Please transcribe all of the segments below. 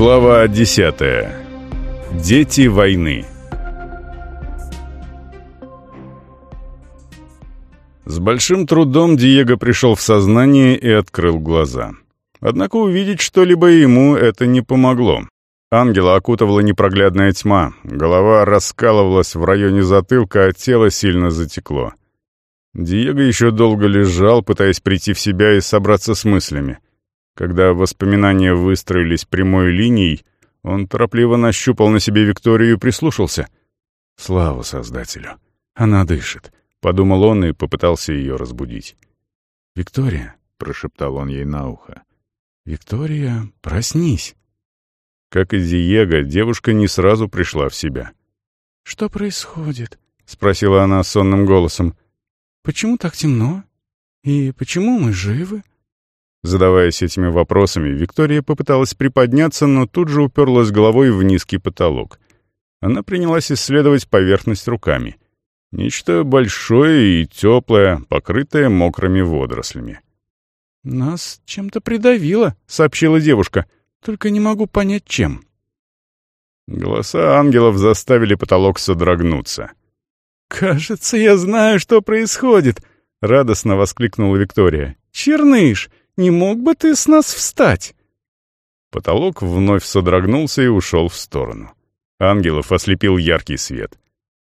Глава 10. Дети войны. С большим трудом Диего пришел в сознание и открыл глаза. Однако увидеть что-либо ему это не помогло. Ангела окутывала непроглядная тьма, голова раскалывалась в районе затылка, а тело сильно затекло. Диего еще долго лежал, пытаясь прийти в себя и собраться с мыслями. Когда воспоминания выстроились прямой линией, он торопливо нащупал на себе Викторию и прислушался. «Слава Создателю! Она дышит!» — подумал он и попытался ее разбудить. «Виктория!» — прошептал он ей на ухо. «Виктория, проснись!» Как и Диего, девушка не сразу пришла в себя. «Что происходит?» — спросила она сонным голосом. «Почему так темно? И почему мы живы?» Задаваясь этими вопросами, Виктория попыталась приподняться, но тут же уперлась головой в низкий потолок. Она принялась исследовать поверхность руками. Нечто большое и теплое, покрытое мокрыми водорослями. «Нас чем-то придавило», — сообщила девушка. «Только не могу понять, чем». Голоса ангелов заставили потолок содрогнуться. «Кажется, я знаю, что происходит», — радостно воскликнула Виктория. «Черныш, не мог бы ты с нас встать?» Потолок вновь содрогнулся и ушел в сторону. Ангелов ослепил яркий свет.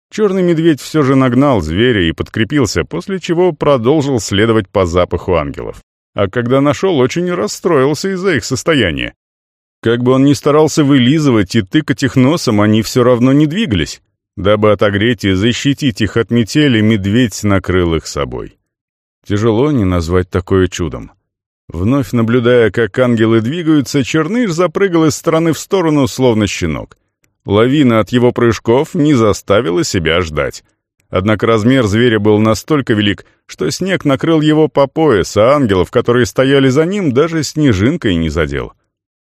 Черный медведь все же нагнал зверя и подкрепился, после чего продолжил следовать по запаху ангелов. А когда нашел, очень расстроился из-за их состояния. Как бы он ни старался вылизывать и тыкать их носом, они все равно не двигались. Дабы отогреть и защитить их от метели, медведь накрыл их собой. Тяжело не назвать такое чудом. Вновь наблюдая, как ангелы двигаются, Черныш запрыгал из стороны в сторону, словно щенок. Лавина от его прыжков не заставила себя ждать. Однако размер зверя был настолько велик, что снег накрыл его по пояс, а ангелов, которые стояли за ним, даже снежинкой не задел.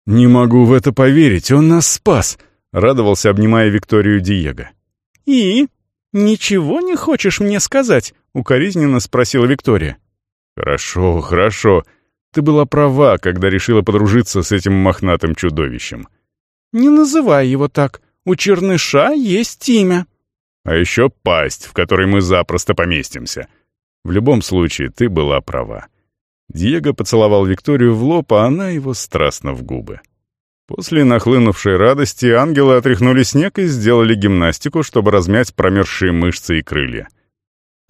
«Не могу в это поверить, он нас спас!» — радовался, обнимая Викторию Диего. «И? Ничего не хочешь мне сказать?» — укоризненно спросила Виктория. «Хорошо, хорошо. Ты была права, когда решила подружиться с этим мохнатым чудовищем. Не называй его так. У черныша есть имя. А еще пасть, в которой мы запросто поместимся. В любом случае, ты была права. Диего поцеловал Викторию в лоб, а она его страстно в губы. После нахлынувшей радости ангелы отряхнули снег и сделали гимнастику, чтобы размять промерзшие мышцы и крылья.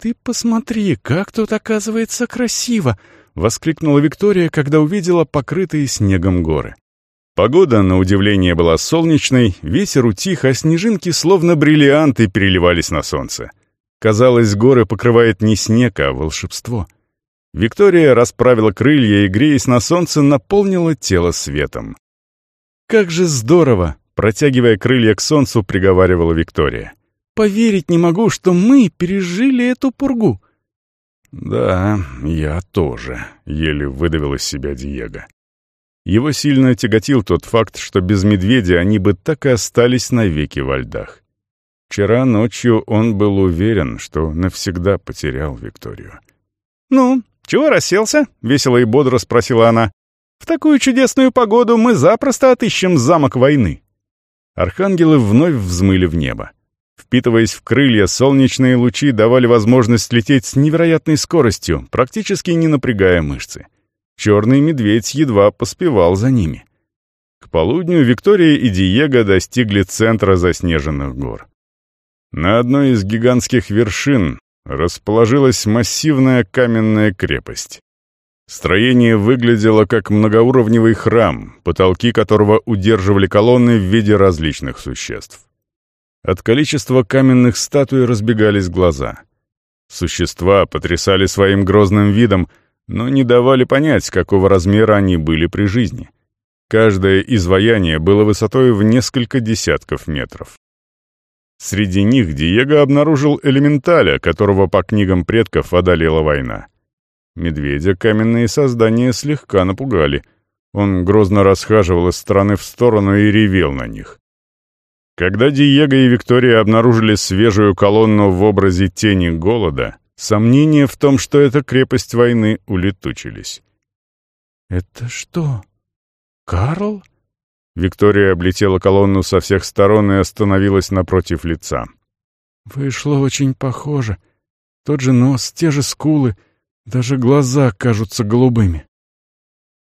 «Ты посмотри, как тут оказывается красиво!» Воскликнула Виктория, когда увидела покрытые снегом горы. Погода, на удивление, была солнечной, ветер утих, а снежинки, словно бриллианты, переливались на солнце. Казалось, горы покрывает не снег, а волшебство. Виктория расправила крылья и, греясь на солнце, наполнила тело светом. «Как же здорово!» — протягивая крылья к солнцу, приговаривала Виктория. «Поверить не могу, что мы пережили эту пургу. «Да, я тоже», — еле выдавил из себя Диего. Его сильно тяготил тот факт, что без медведя они бы так и остались навеки во льдах. Вчера ночью он был уверен, что навсегда потерял Викторию. «Ну, чего расселся?» — весело и бодро спросила она. «В такую чудесную погоду мы запросто отыщем замок войны». Архангелы вновь взмыли в небо. Впитываясь в крылья, солнечные лучи давали возможность лететь с невероятной скоростью, практически не напрягая мышцы. Черный медведь едва поспевал за ними. К полудню Виктория и Диего достигли центра заснеженных гор. На одной из гигантских вершин расположилась массивная каменная крепость. Строение выглядело как многоуровневый храм, потолки которого удерживали колонны в виде различных существ. От количества каменных статуй разбегались глаза. Существа потрясали своим грозным видом, но не давали понять, какого размера они были при жизни. Каждое изваяние было высотой в несколько десятков метров. Среди них Диего обнаружил элементаля, которого по книгам предков одолела война. Медведя каменные создания слегка напугали. Он грозно расхаживал из стороны в сторону и ревел на них. Когда Диего и Виктория обнаружили свежую колонну в образе тени голода, сомнения в том, что это крепость войны, улетучились. «Это что, Карл?» Виктория облетела колонну со всех сторон и остановилась напротив лица. «Вышло очень похоже. Тот же нос, те же скулы, даже глаза кажутся голубыми».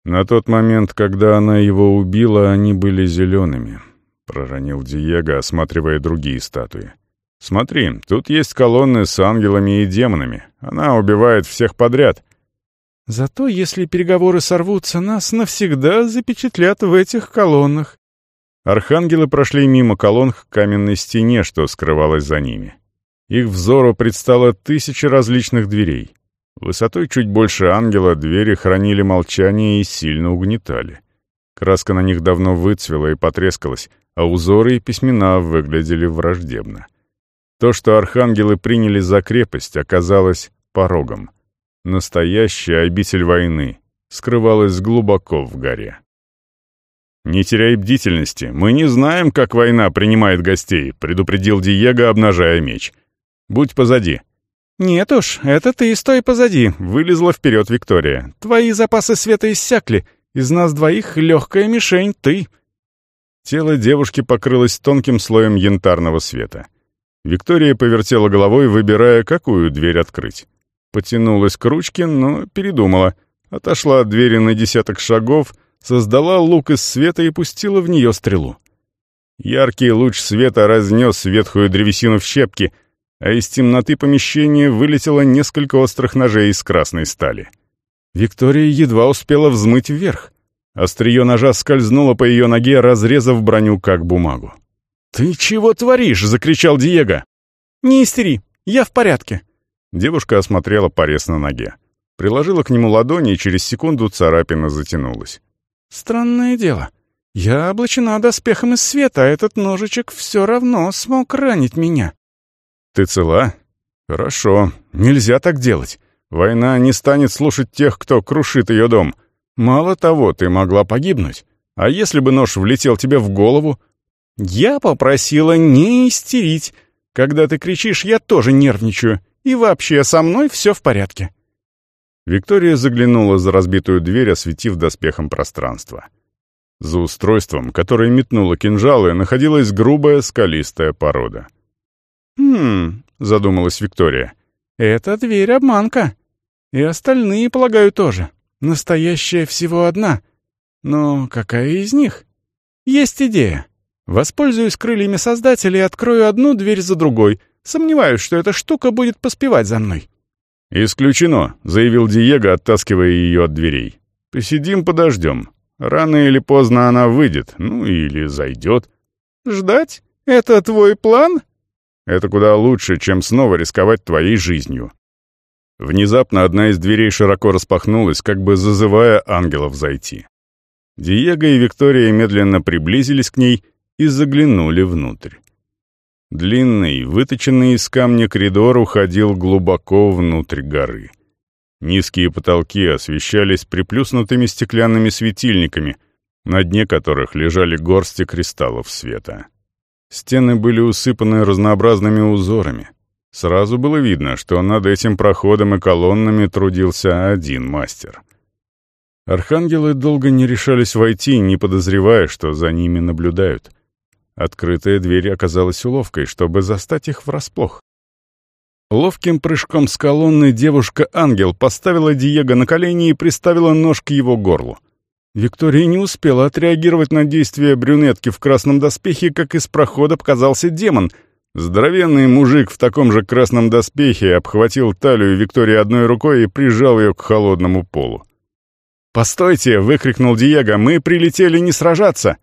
На тот момент, когда она его убила, они были зелеными, — проронил Диего, осматривая другие статуи. «Смотри, тут есть колонны с ангелами и демонами. Она убивает всех подряд». «Зато если переговоры сорвутся, нас навсегда запечатлят в этих колоннах». Архангелы прошли мимо колонн к каменной стене, что скрывалось за ними. Их взору предстало тысячи различных дверей. Высотой чуть больше ангела двери хранили молчание и сильно угнетали. Краска на них давно выцвела и потрескалась, а узоры и письмена выглядели враждебно. То, что архангелы приняли за крепость, оказалось порогом. Настоящая обитель войны скрывалась глубоко в горе. «Не теряй бдительности, мы не знаем, как война принимает гостей», — предупредил Диего, обнажая меч. «Будь позади». «Нет уж, это ты стой позади», — вылезла вперед Виктория. «Твои запасы света иссякли. Из нас двоих легкая мишень ты». Тело девушки покрылось тонким слоем янтарного света. Виктория повертела головой, выбирая, какую дверь открыть. Потянулась к ручке, но передумала. Отошла от двери на десяток шагов, создала лук из света и пустила в нее стрелу. Яркий луч света разнес ветхую древесину в щепки, а из темноты помещения вылетело несколько острых ножей из красной стали. Виктория едва успела взмыть вверх. Острие ножа скользнуло по ее ноге, разрезав броню как бумагу. «Ты чего творишь?» — закричал Диего. «Не истери, я в порядке». Девушка осмотрела порез на ноге. Приложила к нему ладони, и через секунду царапина затянулась. «Странное дело. Я облачена доспехом из света, а этот ножичек все равно смог ранить меня». «Ты цела?» «Хорошо. Нельзя так делать. Война не станет слушать тех, кто крушит ее дом. Мало того, ты могла погибнуть. А если бы нож влетел тебе в голову? Я попросила не истерить. Когда ты кричишь, я тоже нервничаю. И вообще, со мной все в порядке. Виктория заглянула за разбитую дверь, осветив доспехом пространство. За устройством, которое метнуло кинжалы, находилась грубая скалистая порода. «Хм...» — задумалась Виктория. «Это дверь-обманка. И остальные, полагаю, тоже. Настоящая всего одна. Но какая из них? Есть идея. Воспользуюсь крыльями Создателя и открою одну дверь за другой. Сомневаюсь, что эта штука будет поспевать за мной». «Исключено», — заявил Диего, оттаскивая ее от дверей. «Посидим, подождем. Рано или поздно она выйдет, ну или зайдет». «Ждать? Это твой план?» «Это куда лучше, чем снова рисковать твоей жизнью». Внезапно одна из дверей широко распахнулась, как бы зазывая ангелов зайти. Диего и Виктория медленно приблизились к ней и заглянули внутрь. Длинный, выточенный из камня коридор уходил глубоко внутрь горы. Низкие потолки освещались приплюснутыми стеклянными светильниками, на дне которых лежали горсти кристаллов света. Стены были усыпаны разнообразными узорами, Сразу было видно, что над этим проходом и колоннами трудился один мастер. Архангелы долго не решались войти, не подозревая, что за ними наблюдают. Открытая дверь оказалась уловкой, чтобы застать их врасплох. Ловким прыжком с колонны девушка-ангел поставила Диего на колени и приставила нож к его горлу. Виктория не успела отреагировать на действия брюнетки в красном доспехе, как из прохода показался демон — Здоровенный мужик в таком же красном доспехе обхватил талию Виктории одной рукой и прижал ее к холодному полу. «Постойте!» — выкрикнул Диего. «Мы прилетели не сражаться!»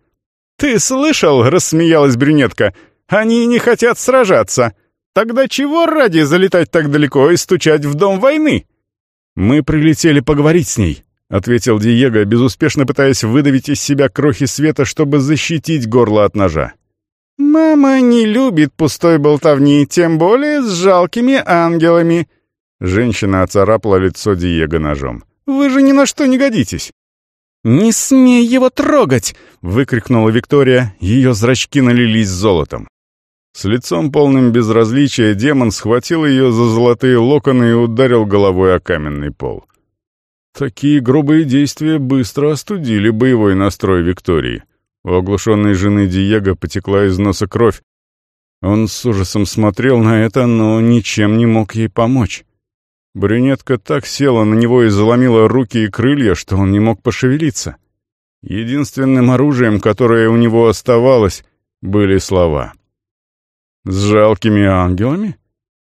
«Ты слышал?» — рассмеялась брюнетка. «Они не хотят сражаться! Тогда чего ради залетать так далеко и стучать в дом войны?» «Мы прилетели поговорить с ней», — ответил Диего, безуспешно пытаясь выдавить из себя крохи света, чтобы защитить горло от ножа. «Мама не любит пустой болтовни, тем более с жалкими ангелами». Женщина оцарапала лицо Диего ножом. «Вы же ни на что не годитесь». «Не смей его трогать!» — выкрикнула Виктория. Ее зрачки налились золотом. С лицом полным безразличия демон схватил ее за золотые локоны и ударил головой о каменный пол. Такие грубые действия быстро остудили боевой настрой Виктории. У оглушенной жены Диего потекла из носа кровь. Он с ужасом смотрел на это, но ничем не мог ей помочь. Брюнетка так села на него и заломила руки и крылья, что он не мог пошевелиться. Единственным оружием, которое у него оставалось, были слова. «С жалкими ангелами?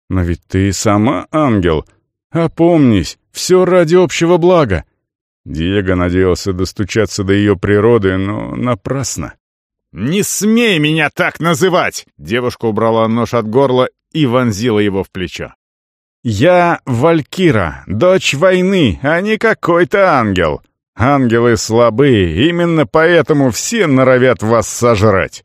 Но ведь ты сама ангел. Опомнись, все ради общего блага. Диего надеялся достучаться до ее природы, но напрасно. «Не смей меня так называть!» Девушка убрала нож от горла и вонзила его в плечо. «Я Валькира, дочь войны, а не какой-то ангел. Ангелы слабые, именно поэтому все норовят вас сожрать.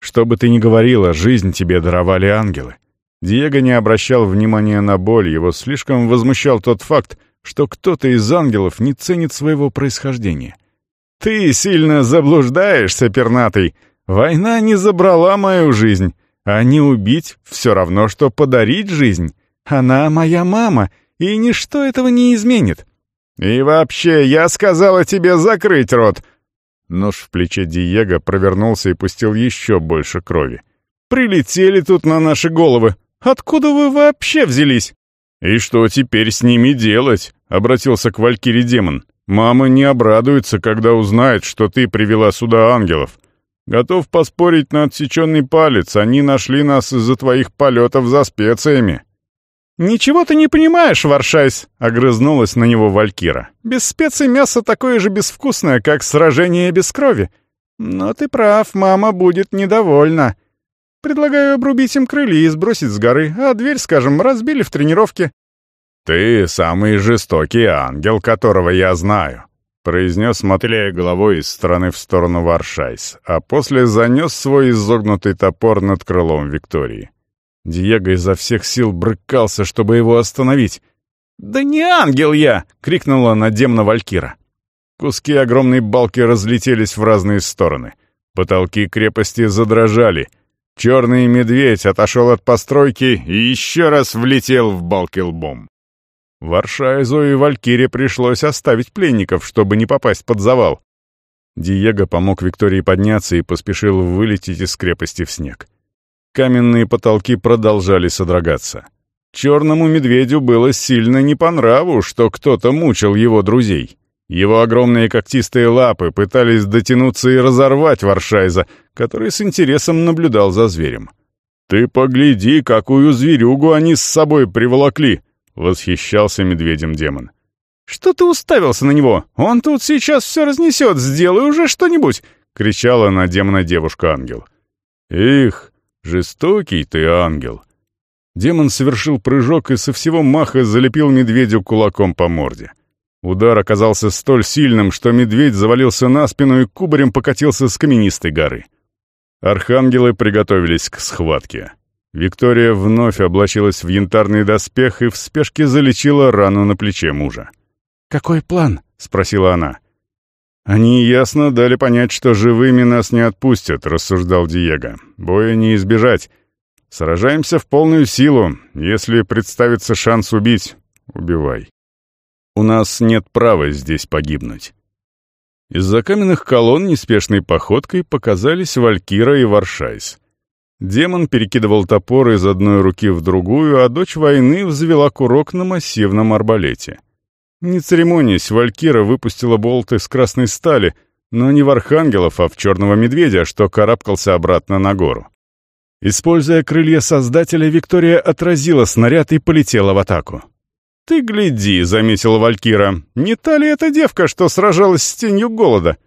Что бы ты ни говорила, жизнь тебе даровали ангелы». Диего не обращал внимания на боль, его слишком возмущал тот факт, что кто-то из ангелов не ценит своего происхождения. «Ты сильно заблуждаешься, пернатый. Война не забрала мою жизнь, а не убить все равно, что подарить жизнь. Она моя мама, и ничто этого не изменит. И вообще, я сказала тебе закрыть рот!» Нож в плече Диего провернулся и пустил еще больше крови. «Прилетели тут на наши головы. Откуда вы вообще взялись?» «И что теперь с ними делать?» — обратился к Валькире демон. «Мама не обрадуется, когда узнает, что ты привела сюда ангелов. Готов поспорить на отсеченный палец, они нашли нас из-за твоих полетов за специями». «Ничего ты не понимаешь, Варшайс!» — огрызнулась на него Валькира. «Без специй мясо такое же безвкусное, как сражение без крови. Но ты прав, мама будет недовольна. Предлагаю обрубить им крылья и сбросить с горы, а дверь, скажем, разбили в тренировке». «Ты самый жестокий ангел, которого я знаю», — произнес, мотыляя головой из стороны в сторону Варшайс, а после занес свой изогнутый топор над крылом Виктории. Диего изо всех сил брыкался, чтобы его остановить. «Да не ангел я!» — крикнула надемно Валькира. Куски огромной балки разлетелись в разные стороны. Потолки крепости задрожали — Черный медведь отошел от постройки и еще раз влетел в балки лбом. Варшайзу и Валькире пришлось оставить пленников, чтобы не попасть под завал. Диего помог Виктории подняться и поспешил вылететь из крепости в снег. Каменные потолки продолжали содрогаться. Черному медведю было сильно не по нраву, что кто-то мучил его друзей. Его огромные когтистые лапы пытались дотянуться и разорвать Варшайза, который с интересом наблюдал за зверем. «Ты погляди, какую зверюгу они с собой приволокли!» — восхищался медведем демон. «Что ты уставился на него? Он тут сейчас все разнесет, сделай уже что-нибудь!» — кричала на демона девушка-ангел. «Их, жестокий ты ангел!» Демон совершил прыжок и со всего маха залепил медведю кулаком по морде. Удар оказался столь сильным, что медведь завалился на спину и кубарем покатился с каменистой горы. Архангелы приготовились к схватке. Виктория вновь облачилась в янтарный доспех и в спешке залечила рану на плече мужа. «Какой план?» — спросила она. «Они ясно дали понять, что живыми нас не отпустят», — рассуждал Диего. «Боя не избежать. Сражаемся в полную силу. Если представится шанс убить, убивай». У нас нет права здесь погибнуть. Из-за каменных колонн неспешной походкой показались Валькира и Варшайс. Демон перекидывал топор из одной руки в другую, а дочь войны взвела курок на массивном арбалете. Не церемонясь, Валькира выпустила болт из красной стали, но не в архангелов, а в черного медведя, что карабкался обратно на гору. Используя крылья Создателя, Виктория отразила снаряд и полетела в атаку. «Ты гляди», — заметила Валькира, — «не та ли эта девка, что сражалась с тенью голода?»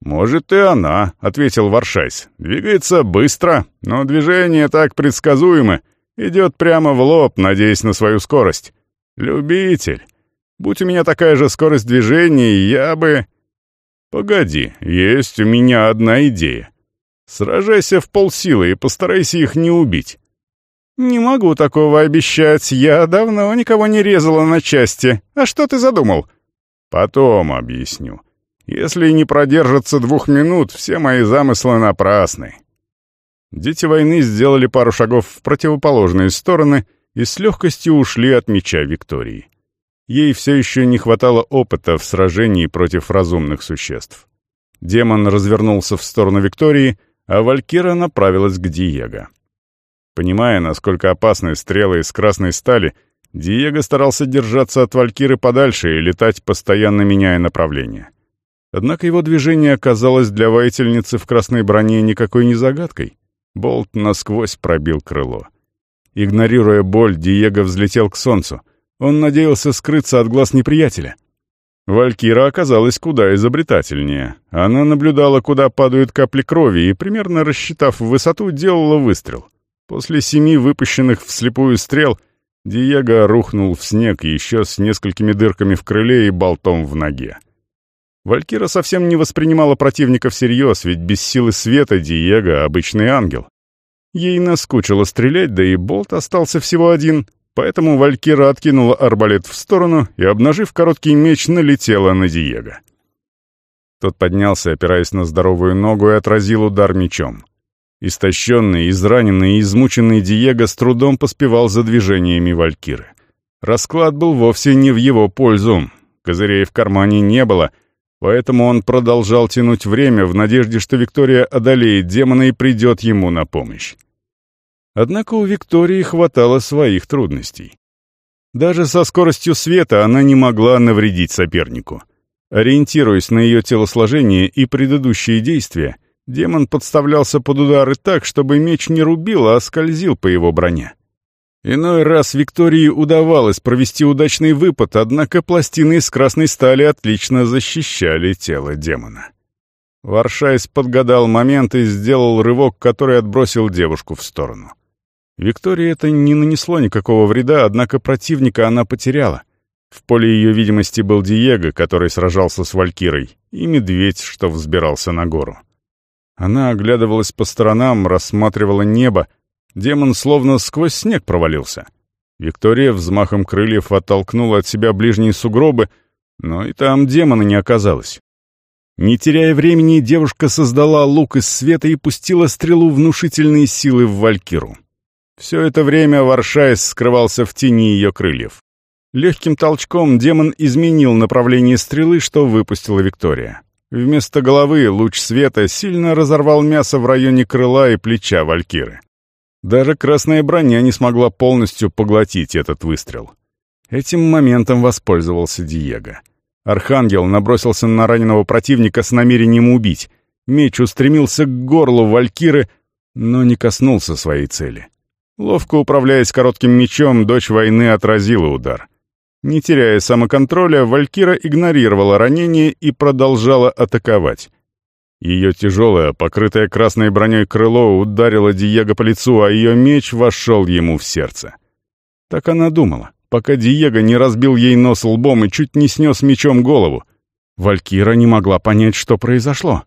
«Может, и она», — ответил Варшайс. «Двигается быстро, но движение так предсказуемо. Идет прямо в лоб, надеясь на свою скорость. Любитель. Будь у меня такая же скорость движения, я бы...» «Погоди, есть у меня одна идея. Сражайся в полсилы и постарайся их не убить. «Не могу такого обещать. Я давно никого не резала на части. А что ты задумал?» «Потом объясню. Если не продержатся двух минут, все мои замыслы напрасны». Дети войны сделали пару шагов в противоположные стороны и с легкостью ушли от меча Виктории. Ей все еще не хватало опыта в сражении против разумных существ. Демон развернулся в сторону Виктории, а Валькира направилась к Диего. Понимая, насколько опасны стрелы из красной стали, Диего старался держаться от Валькиры подальше и летать, постоянно меняя направление. Однако его движение оказалось для воительницы в красной броне никакой не загадкой. Болт насквозь пробил крыло. Игнорируя боль, Диего взлетел к солнцу. Он надеялся скрыться от глаз неприятеля. Валькира оказалась куда изобретательнее. Она наблюдала, куда падают капли крови, и, примерно рассчитав высоту, делала выстрел. После семи выпущенных вслепую стрел Диего рухнул в снег еще с несколькими дырками в крыле и болтом в ноге. Валькира совсем не воспринимала противника всерьез, ведь без силы света Диего — обычный ангел. Ей наскучило стрелять, да и болт остался всего один, поэтому Валькира откинула арбалет в сторону и, обнажив короткий меч, налетела на Диего. Тот поднялся, опираясь на здоровую ногу, и отразил удар мечом. Истощенный, израненный и измученный Диего с трудом поспевал за движениями Валькиры. Расклад был вовсе не в его пользу. Козырей в кармане не было — Поэтому он продолжал тянуть время в надежде, что Виктория одолеет демона и придет ему на помощь. Однако у Виктории хватало своих трудностей. Даже со скоростью света она не могла навредить сопернику. Ориентируясь на ее телосложение и предыдущие действия, демон подставлялся под удары так, чтобы меч не рубил, а скользил по его броне. Иной раз Виктории удавалось провести удачный выпад, однако пластины из красной стали отлично защищали тело демона. Варшайс подгадал момент и сделал рывок, который отбросил девушку в сторону. Виктории это не нанесло никакого вреда, однако противника она потеряла. В поле ее видимости был Диего, который сражался с Валькирой, и медведь, что взбирался на гору. Она оглядывалась по сторонам, рассматривала небо, Демон словно сквозь снег провалился. Виктория взмахом крыльев оттолкнула от себя ближние сугробы, но и там демона не оказалось. Не теряя времени, девушка создала лук из света и пустила стрелу внушительной силы в Валькиру. Все это время Варшайс скрывался в тени ее крыльев. Легким толчком демон изменил направление стрелы, что выпустила Виктория. Вместо головы луч света сильно разорвал мясо в районе крыла и плеча Валькиры. Даже красная броня не смогла полностью поглотить этот выстрел. Этим моментом воспользовался Диего. Архангел набросился на раненого противника с намерением убить. Меч устремился к горлу Валькиры, но не коснулся своей цели. Ловко управляясь коротким мечом, дочь войны отразила удар. Не теряя самоконтроля, Валькира игнорировала ранение и продолжала атаковать. Ее тяжелое, покрытое красной броней крыло ударило Диего по лицу, а ее меч вошел ему в сердце. Так она думала, пока Диего не разбил ей нос лбом и чуть не снес мечом голову. Валькира не могла понять, что произошло.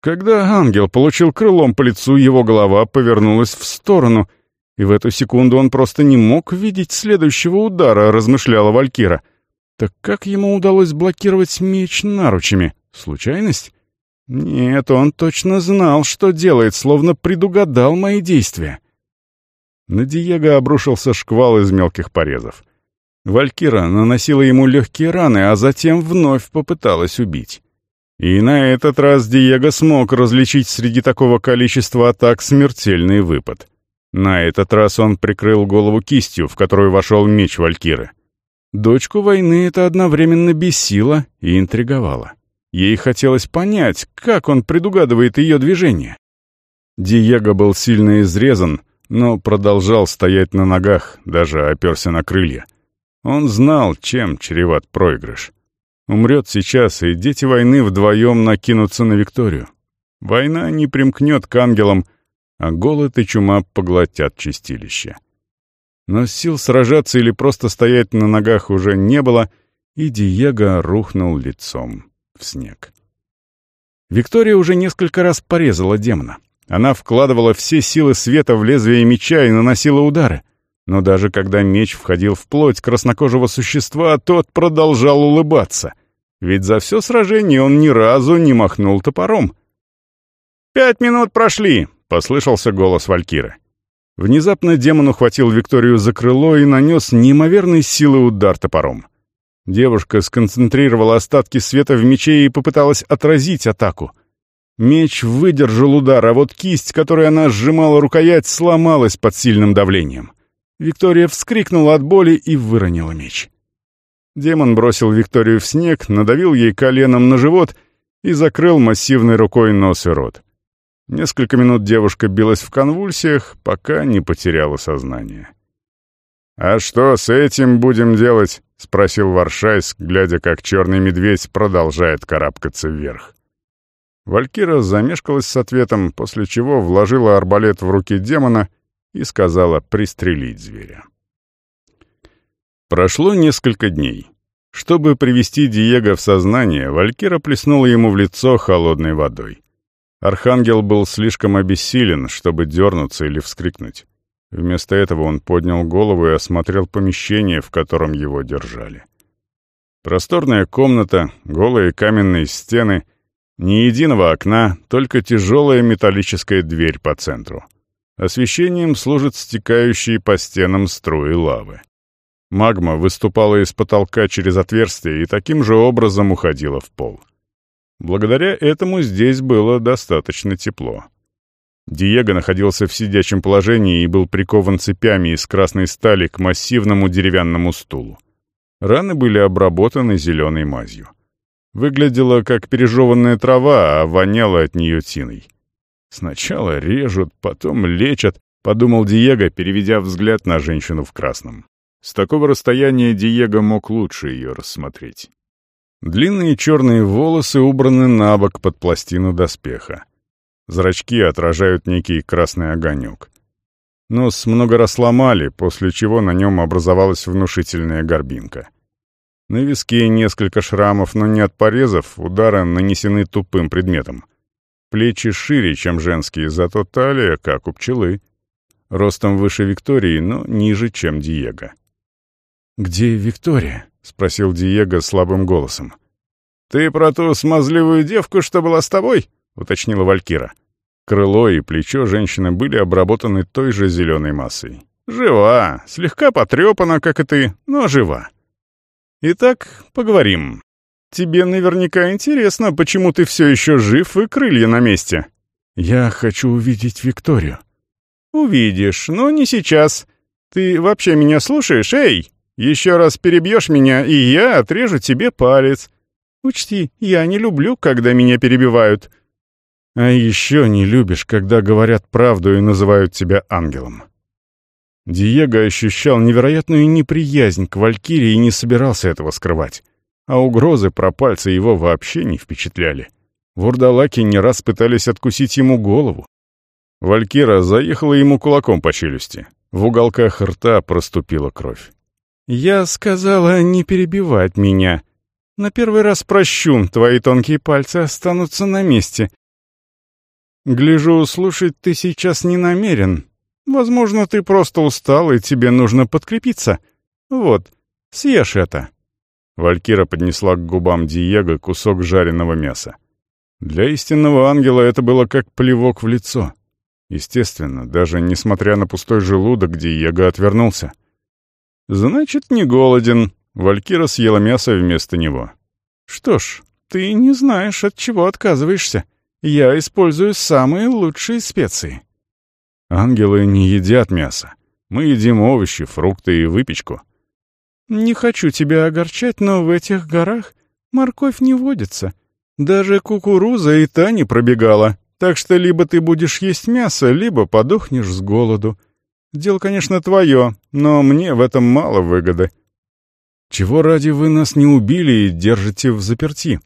Когда ангел получил крылом по лицу, его голова повернулась в сторону, и в эту секунду он просто не мог видеть следующего удара, размышляла Валькира. Так как ему удалось блокировать меч наручами? Случайность? Нет, он точно знал, что делает, словно предугадал мои действия. На Диего обрушился шквал из мелких порезов. Валькира наносила ему легкие раны, а затем вновь попыталась убить. И на этот раз Диего смог различить среди такого количества атак смертельный выпад. На этот раз он прикрыл голову кистью, в которую вошел меч Валькиры. Дочку войны это одновременно бесило и интриговало. Ей хотелось понять, как он предугадывает ее движение. Диего был сильно изрезан, но продолжал стоять на ногах, даже оперся на крылья. Он знал, чем чреват проигрыш. Умрет сейчас, и дети войны вдвоем накинутся на Викторию. Война не примкнет к ангелам, а голод и чума поглотят чистилище. Но сил сражаться или просто стоять на ногах уже не было, и Диего рухнул лицом в снег. Виктория уже несколько раз порезала демона. Она вкладывала все силы света в лезвие меча и наносила удары. Но даже когда меч входил в плоть краснокожего существа, тот продолжал улыбаться. Ведь за все сражение он ни разу не махнул топором. «Пять минут прошли!» — послышался голос Валькиры. Внезапно демон ухватил Викторию за крыло и нанес неимоверной силы удар топором. Девушка сконцентрировала остатки света в мече и попыталась отразить атаку. Меч выдержал удар, а вот кисть, которой она сжимала рукоять, сломалась под сильным давлением. Виктория вскрикнула от боли и выронила меч. Демон бросил Викторию в снег, надавил ей коленом на живот и закрыл массивной рукой нос и рот. Несколько минут девушка билась в конвульсиях, пока не потеряла сознание. «А что с этим будем делать?» — спросил Варшайс, глядя, как черный медведь продолжает карабкаться вверх. Валькира замешкалась с ответом, после чего вложила арбалет в руки демона и сказала пристрелить зверя. Прошло несколько дней. Чтобы привести Диего в сознание, Валькира плеснула ему в лицо холодной водой. Архангел был слишком обессилен, чтобы дернуться или вскрикнуть. Вместо этого он поднял голову и осмотрел помещение, в котором его держали. Просторная комната, голые каменные стены — ни единого окна, только тяжелая металлическая дверь по центру. Освещением служат стекающие по стенам струи лавы. Магма выступала из потолка через отверстие и таким же образом уходила в пол. Благодаря этому здесь было достаточно тепло. Диего находился в сидячем положении и был прикован цепями из красной стали к массивному деревянному стулу. Раны были обработаны зеленой мазью. Выглядела как пережеванная трава, а воняла от нее тиной. «Сначала режут, потом лечат», — подумал Диего, переведя взгляд на женщину в красном. С такого расстояния Диего мог лучше ее рассмотреть. Длинные черные волосы убраны на бок под пластину доспеха. Зрачки отражают некий красный огонек. Нос много раз ломали, после чего на нем образовалась внушительная горбинка. На виске несколько шрамов, но не от порезов, удары нанесены тупым предметом. Плечи шире, чем женские, зато талия, как у пчелы. Ростом выше Виктории, но ниже, чем Диего. «Где Виктория?» — спросил Диего слабым голосом. «Ты про ту смазливую девку, что была с тобой?» — уточнила Валькира. Крыло и плечо женщины были обработаны той же зеленой массой. «Жива, слегка потрепана, как и ты, но жива. Итак, поговорим. Тебе наверняка интересно, почему ты все еще жив и крылья на месте. Я хочу увидеть Викторию. Увидишь, но не сейчас. Ты вообще меня слушаешь, эй? Еще раз перебьешь меня, и я отрежу тебе палец. Учти, я не люблю, когда меня перебивают. А еще не любишь, когда говорят правду и называют тебя ангелом. Диего ощущал невероятную неприязнь к Валькирии и не собирался этого скрывать. А угрозы про пальцы его вообще не впечатляли. Вурдалаки не раз пытались откусить ему голову. Валькира заехала ему кулаком по челюсти. В уголках рта проступила кровь. «Я сказала не перебивать меня. На первый раз прощу, твои тонкие пальцы останутся на месте. Гляжу, слушать ты сейчас не намерен, Возможно, ты просто устал, и тебе нужно подкрепиться. Вот, съешь это». Валькира поднесла к губам Диего кусок жареного мяса. Для истинного ангела это было как плевок в лицо. Естественно, даже несмотря на пустой желудок, Диего отвернулся. «Значит, не голоден». Валькира съела мясо вместо него. «Что ж, ты не знаешь, от чего отказываешься. Я использую самые лучшие специи». Ангелы не едят мясо. Мы едим овощи, фрукты и выпечку. Не хочу тебя огорчать, но в этих горах морковь не водится. Даже кукуруза и та не пробегала. Так что либо ты будешь есть мясо, либо подохнешь с голоду. Дело, конечно, твое, но мне в этом мало выгоды. Чего ради вы нас не убили и держите в заперти?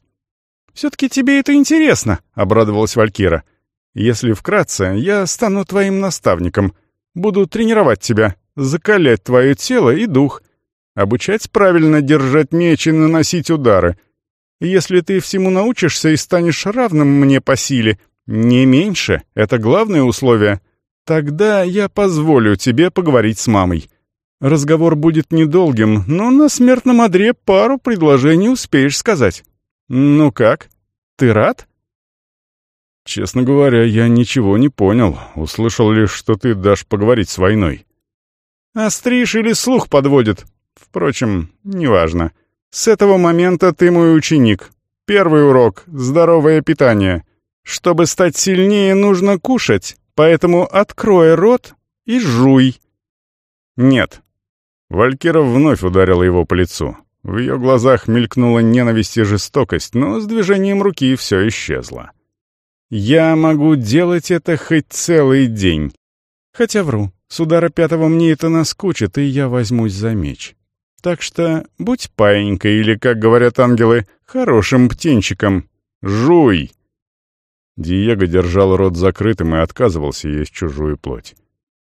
«Все-таки тебе это интересно», — обрадовалась Валькира. Если вкратце, я стану твоим наставником, буду тренировать тебя, закалять твое тело и дух, обучать правильно держать меч и наносить удары. Если ты всему научишься и станешь равным мне по силе, не меньше, это главное условие, тогда я позволю тебе поговорить с мамой. Разговор будет недолгим, но на смертном одре пару предложений успеешь сказать. Ну как, ты рад?» «Честно говоря, я ничего не понял. Услышал лишь, что ты дашь поговорить с войной». «Остришь или слух подводит? Впрочем, неважно. С этого момента ты мой ученик. Первый урок — здоровое питание. Чтобы стать сильнее, нужно кушать, поэтому открой рот и жуй». «Нет». Валькира вновь ударила его по лицу. В ее глазах мелькнула ненависть и жестокость, но с движением руки все исчезло. «Я могу делать это хоть целый день. Хотя вру, с удара пятого мне это наскучит, и я возьмусь за меч. Так что будь паенькой или, как говорят ангелы, хорошим птенчиком. Жуй!» Диего держал рот закрытым и отказывался есть чужую плоть.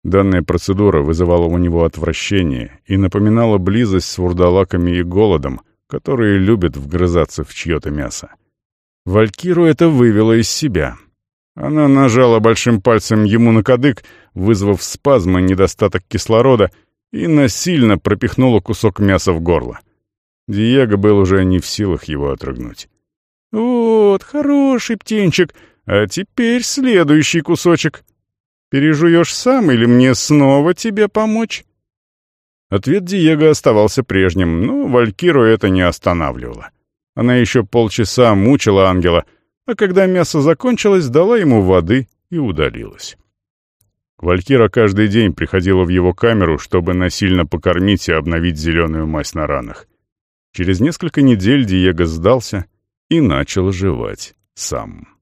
Данная процедура вызывала у него отвращение и напоминала близость с вурдалаками и голодом, которые любят вгрызаться в чье-то мясо. Валькиру это вывело из себя. Она нажала большим пальцем ему на кадык, вызвав спазм и недостаток кислорода, и насильно пропихнула кусок мяса в горло. Диего был уже не в силах его отрыгнуть. «Вот, хороший птенчик, а теперь следующий кусочек. Пережуешь сам или мне снова тебе помочь?» Ответ Диего оставался прежним, но Валькиру это не останавливало. Она еще полчаса мучила ангела, а когда мясо закончилось, дала ему воды и удалилась. Валькира каждый день приходила в его камеру, чтобы насильно покормить и обновить зеленую мазь на ранах. Через несколько недель Диего сдался и начал жевать сам.